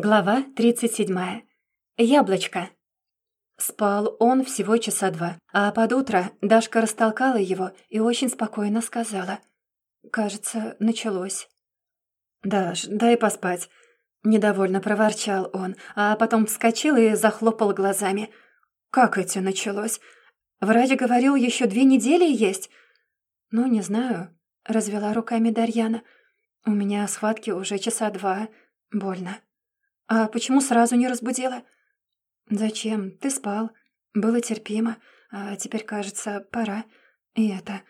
Глава 37. Яблочко. Спал он всего часа два, а под утро Дашка растолкала его и очень спокойно сказала. «Кажется, началось». «Даш, дай поспать», — недовольно проворчал он, а потом вскочил и захлопал глазами. «Как это началось? Врач говорил, еще две недели есть?» «Ну, не знаю», — развела руками Дарьяна. «У меня схватки уже часа два. Больно». «А почему сразу не разбудила?» «Зачем? Ты спал. Было терпимо. А теперь, кажется, пора. И это...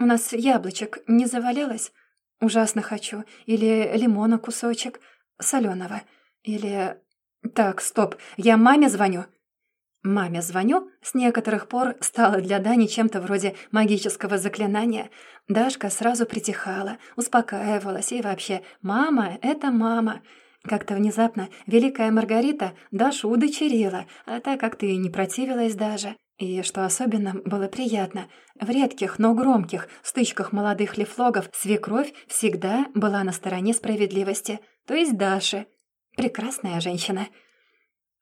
У нас яблочек не завалялось? Ужасно хочу. Или лимона кусочек. соленого. Или... Так, стоп. Я маме звоню». «Маме звоню» с некоторых пор стало для Дани чем-то вроде магического заклинания. Дашка сразу притихала, успокаивалась и вообще «мама — это мама». Как-то внезапно великая Маргарита Дашу удочерила, а так как ты не противилась даже. И, что особенно было приятно, в редких, но громких стычках молодых лифлогов свекровь всегда была на стороне справедливости, то есть Даши. Прекрасная женщина.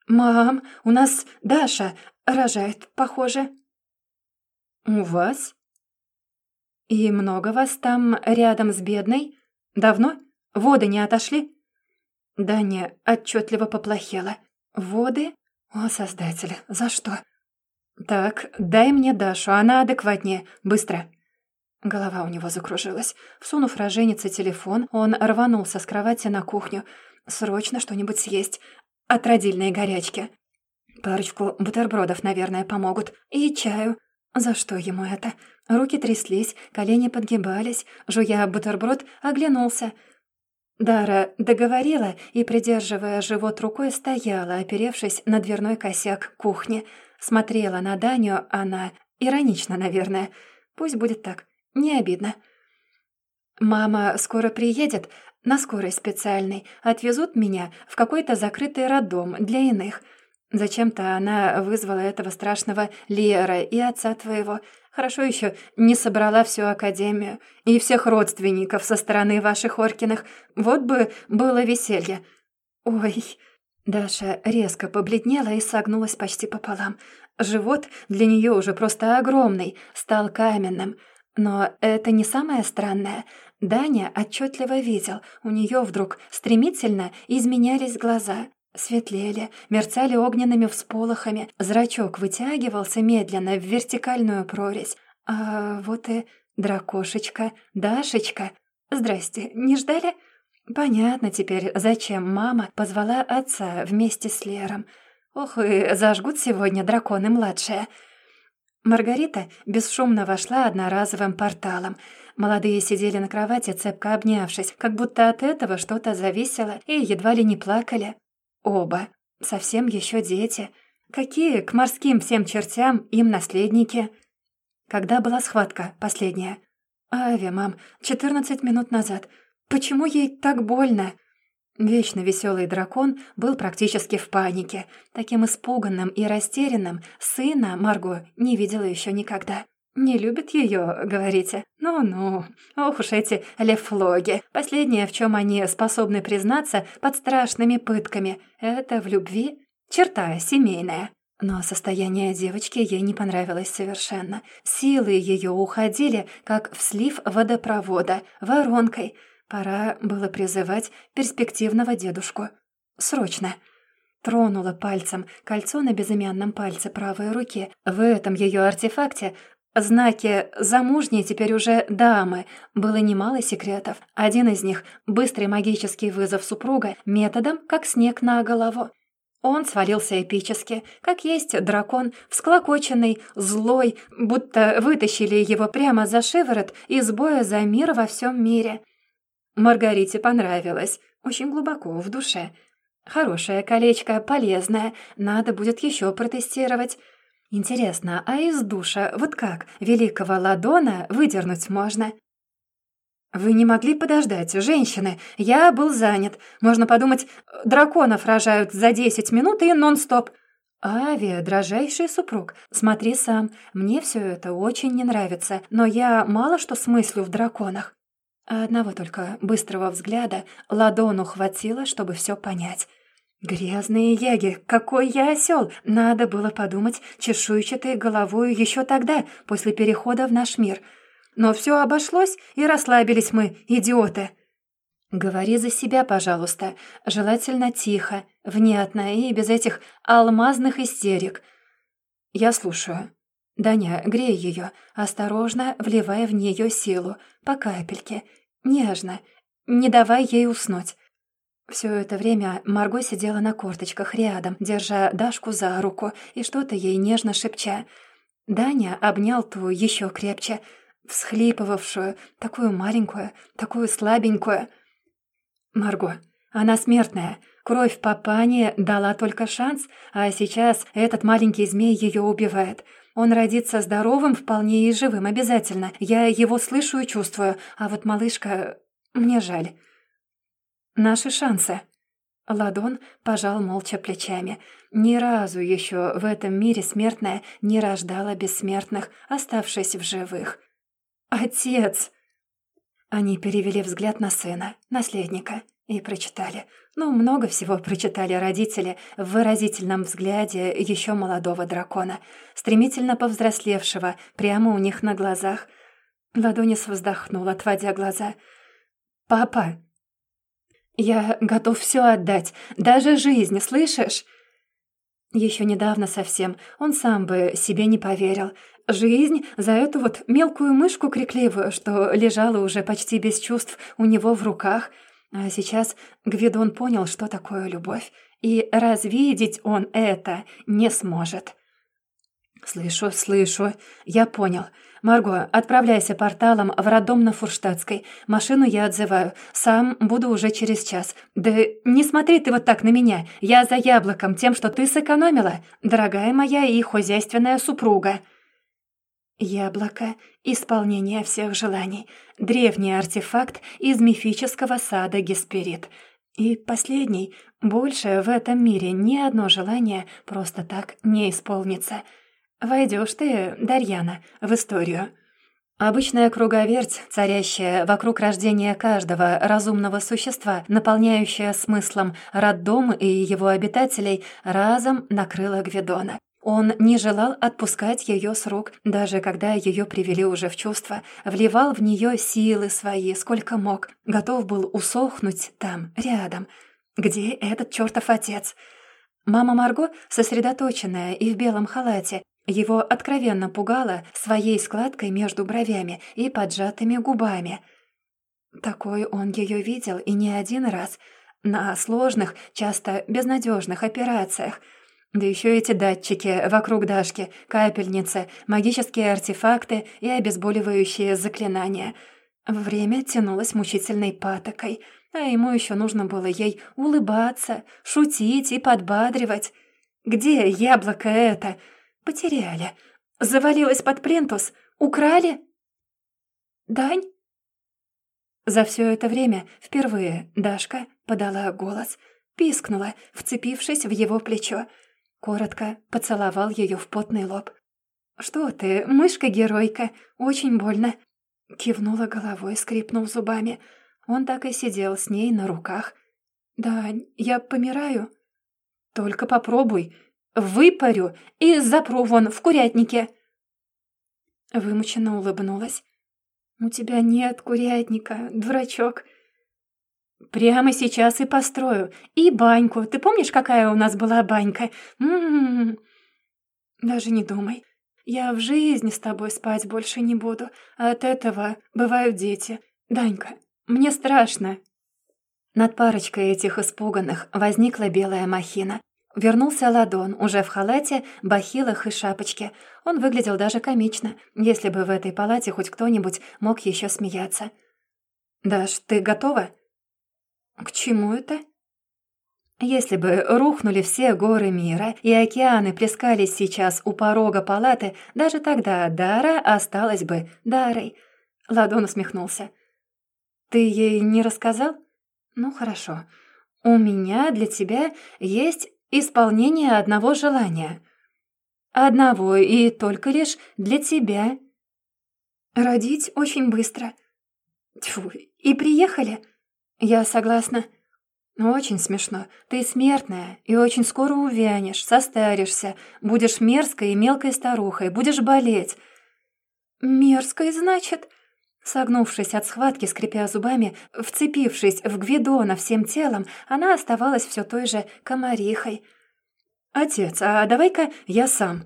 «Мам, у нас Даша рожает, похоже». «У вас?» «И много вас там рядом с бедной? Давно? Воды не отошли?» Даня отчетливо поплохело. «Воды? О, Создатель, за что?» «Так, дай мне Дашу, она адекватнее. Быстро!» Голова у него закружилась. Всунув роженице телефон, он рванулся с кровати на кухню. «Срочно что-нибудь съесть. От родильной горячки. Парочку бутербродов, наверное, помогут. И чаю. За что ему это?» Руки тряслись, колени подгибались. Жуя бутерброд, оглянулся — Дара договорила и, придерживая живот рукой, стояла, оперевшись на дверной косяк кухни. Смотрела на Даню она, иронично, наверное. Пусть будет так, не обидно. «Мама скоро приедет, на скорой специальной. Отвезут меня в какой-то закрытый роддом для иных. Зачем-то она вызвала этого страшного Лера и отца твоего. Хорошо еще не собрала всю академию и всех родственников со стороны ваших Оркиных. Вот бы было веселье. Ой... Даша резко побледнела и согнулась почти пополам. Живот для нее уже просто огромный, стал каменным. Но это не самое странное. Даня отчетливо видел, у нее вдруг стремительно изменялись глаза. Светлели, мерцали огненными всполохами, зрачок вытягивался медленно в вертикальную прорезь. А вот и дракошечка, Дашечка. Здрасте, не ждали? Понятно теперь, зачем мама позвала отца вместе с Лером. Ох, и зажгут сегодня драконы-младшие. Маргарита бесшумно вошла одноразовым порталом. Молодые сидели на кровати, цепко обнявшись, как будто от этого что-то зависело, и едва ли не плакали. Оба. Совсем еще дети. Какие к морским всем чертям им наследники? Когда была схватка последняя? Ави, мам, четырнадцать минут назад. Почему ей так больно? Вечно веселый дракон был практически в панике. Таким испуганным и растерянным сына Марго не видела еще никогда. «Не любит ее, говорите? Ну-ну, ох уж эти лефлоги. Последнее, в чем они способны признаться под страшными пытками, это в любви черта семейная». Но состояние девочки ей не понравилось совершенно. Силы ее уходили, как в слив водопровода, воронкой. Пора было призывать перспективного дедушку. Срочно. Тронула пальцем кольцо на безымянном пальце правой руки. В этом ее артефакте Знаки замужней теперь уже дамы. Было немало секретов. Один из них — быстрый магический вызов супруга методом, как снег на голову. Он свалился эпически, как есть дракон, всклокоченный, злой, будто вытащили его прямо за шиворот из боя за мир во всем мире. Маргарите понравилось, очень глубоко в душе. Хорошее колечко, полезное, надо будет еще протестировать. Интересно, а из душа вот как великого ладона выдернуть можно? Вы не могли подождать, женщины. Я был занят. Можно подумать, драконов рожают за десять минут и нон-стоп. Ави, дрожайший супруг, смотри сам. Мне все это очень не нравится, но я мало что смыслю в драконах. Одного только быстрого взгляда ладону хватило, чтобы все понять. Грязные яги, какой я осел! Надо было подумать чешуйчатой головой еще тогда, после перехода в наш мир. Но все обошлось, и расслабились мы, идиоты. Говори за себя, пожалуйста, желательно тихо, внятно и без этих алмазных истерик. Я слушаю. Даня, грей ее, осторожно вливая в нее силу, по капельке, нежно, не давай ей уснуть. Все это время Марго сидела на корточках рядом, держа Дашку за руку и что-то ей нежно шепча. Даня обнял ту еще крепче, всхлипывавшую, такую маленькую, такую слабенькую. «Марго, она смертная. Кровь папане дала только шанс, а сейчас этот маленький змей ее убивает. Он родится здоровым вполне и живым обязательно. Я его слышу и чувствую, а вот малышка... Мне жаль». Наши шансы». Ладон пожал молча плечами. Ни разу еще в этом мире смертная не рождала бессмертных, оставшись в живых. «Отец!» Они перевели взгляд на сына, наследника, и прочитали. Ну, много всего прочитали родители в выразительном взгляде еще молодого дракона, стремительно повзрослевшего прямо у них на глазах. Ладонис вздохнул, отводя глаза. «Папа!» Я готов все отдать, даже жизнь, слышишь? Еще недавно совсем он сам бы себе не поверил. Жизнь за эту вот мелкую мышку крикливую, что лежала уже почти без чувств у него в руках. А сейчас Гвидон понял, что такое любовь, и развидеть он это не сможет. «Слышу, слышу. Я понял. Марго, отправляйся порталом в роддом на Фурштадтской. Машину я отзываю. Сам буду уже через час. Да не смотри ты вот так на меня. Я за яблоком, тем, что ты сэкономила, дорогая моя и хозяйственная супруга». Яблоко — исполнение всех желаний. Древний артефакт из мифического сада Гесперид. И последний — больше в этом мире ни одно желание просто так не исполнится — Войдешь ты, Дарьяна, в историю. Обычная круговерть, царящая вокруг рождения каждого разумного существа, наполняющая смыслом роддом и его обитателей, разом накрыла Гвидона. Он не желал отпускать ее с рук, даже когда ее привели уже в чувство, вливал в нее силы свои, сколько мог, готов был усохнуть там, рядом. Где этот чертов отец? Мама Марго, сосредоточенная и в белом халате, его откровенно пугало своей складкой между бровями и поджатыми губами. Такой он ее видел и не один раз, на сложных, часто безнадежных операциях. Да еще эти датчики вокруг Дашки, капельницы, магические артефакты и обезболивающие заклинания. Время тянулось мучительной патокой, а ему еще нужно было ей улыбаться, шутить и подбадривать. «Где яблоко это?» Потеряли. Завалилась под плинтус. Украли? Дань? За все это время впервые Дашка подала голос, пискнула, вцепившись в его плечо. Коротко поцеловал ее в потный лоб. «Что ты, мышка-геройка, очень больно!» Кивнула головой, скрипнул зубами. Он так и сидел с ней на руках. «Дань, я помираю?» «Только попробуй, Выпарю и запру вон в курятнике!» Вымученно улыбнулась. «У тебя нет курятника, дурачок!» «Прямо сейчас и построю. И баньку. Ты помнишь, какая у нас была банька? М-м-м. Даже не думай. Я в жизни с тобой спать больше не буду. от этого бывают дети. Данька, мне страшно». Над парочкой этих испуганных возникла белая махина. Вернулся Ладон, уже в халате, бахилах и шапочке. Он выглядел даже комично, если бы в этой палате хоть кто-нибудь мог еще смеяться. «Даш, ты готова?» «К чему это?» Если бы рухнули все горы мира и океаны плескались сейчас у порога палаты, даже тогда Дара осталась бы Дарой. Ладон усмехнулся. «Ты ей не рассказал?» «Ну, хорошо. У меня для тебя есть исполнение одного желания. Одного и только лишь для тебя. Родить очень быстро. Тьфу, и приехали. Я согласна. «Очень смешно. Ты смертная и очень скоро увянешь, состаришься, будешь мерзкой и мелкой старухой, будешь болеть». «Мерзкой, значит?» Согнувшись от схватки, скрипя зубами, вцепившись в Гвидона всем телом, она оставалась все той же комарихой. «Отец, а давай-ка я сам».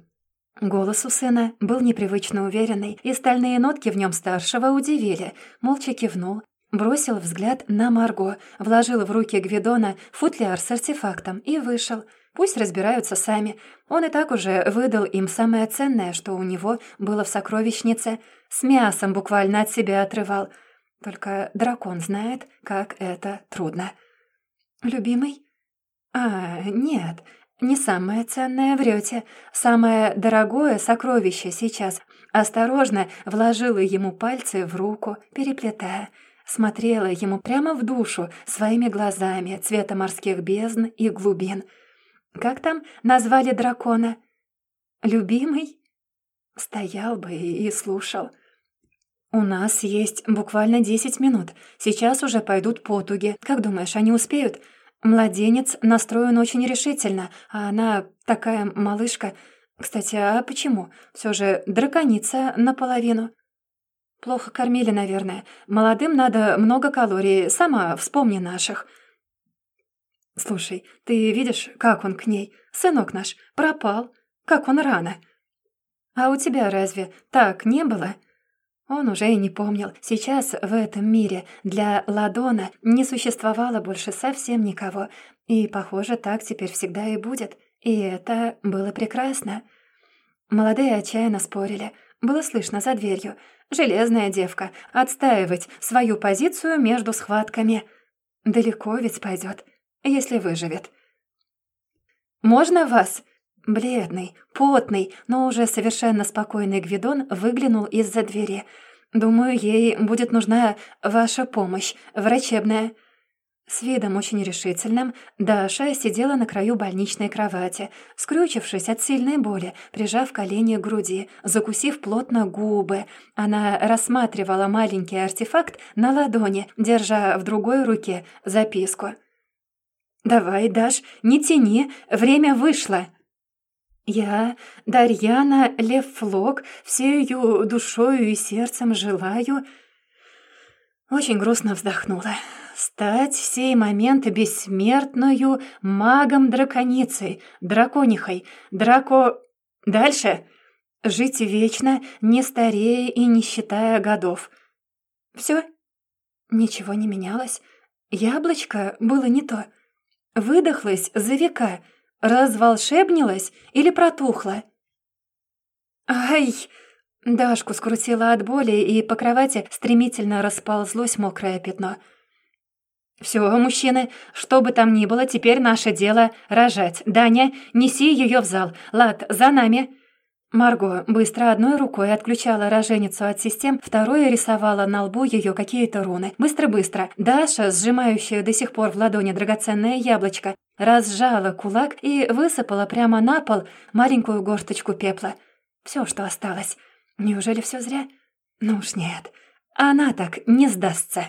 Голос у сына был непривычно уверенный, и стальные нотки в нем старшего удивили. Молча кивнул, бросил взгляд на Марго, вложил в руки Гвидона футляр с артефактом и вышел. Пусть разбираются сами. Он и так уже выдал им самое ценное, что у него было в сокровищнице. С мясом буквально от себя отрывал. Только дракон знает, как это трудно. «Любимый?» «А, нет, не самое ценное врете. Самое дорогое сокровище сейчас. Осторожно вложила ему пальцы в руку, переплетая. Смотрела ему прямо в душу своими глазами цвета морских бездн и глубин. Как там назвали дракона? Любимый? Стоял бы и слушал. «У нас есть буквально десять минут. Сейчас уже пойдут потуги. Как думаешь, они успеют?» Младенец настроен очень решительно, а она такая малышка. Кстати, а почему? Все же драконица наполовину. Плохо кормили, наверное. Молодым надо много калорий, сама вспомни наших. Слушай, ты видишь, как он к ней? Сынок наш пропал. Как он рано. А у тебя разве так не было?» Он уже и не помнил. Сейчас в этом мире для Ладона не существовало больше совсем никого. И, похоже, так теперь всегда и будет. И это было прекрасно. Молодые отчаянно спорили. Было слышно за дверью. Железная девка. Отстаивать свою позицию между схватками. Далеко ведь пойдет, если выживет. «Можно вас?» Бледный, потный, но уже совершенно спокойный Гвидон выглянул из-за двери. «Думаю, ей будет нужна ваша помощь, врачебная». С видом очень решительным Даша сидела на краю больничной кровати, скрючившись от сильной боли, прижав колени к груди, закусив плотно губы. Она рассматривала маленький артефакт на ладони, держа в другой руке записку. «Давай, Даш, не тяни, время вышло!» Я, Дарьяна Левфлок, всею душою и сердцем желаю...» Очень грустно вздохнула. «Стать в сей момент бессмертную магом-драконицей, драконихой, драко... Дальше? Жить вечно, не старея и не считая годов. Все? Ничего не менялось. Яблочко было не то. Выдохлось за века — Разволшебнилась или протухла? «Ай!» Дашку скрутила от боли, и по кровати стремительно расползлось мокрое пятно. «Все, мужчины, что бы там ни было, теперь наше дело — рожать. Даня, неси ее в зал. Лад, за нами!» Марго быстро одной рукой отключала роженицу от систем, второй рисовала на лбу ее какие-то руны. Быстро-быстро. Даша, сжимающая до сих пор в ладони драгоценное яблочко, разжала кулак и высыпала прямо на пол маленькую горсточку пепла. Все, что осталось. Неужели все зря? Ну уж нет. Она так не сдастся.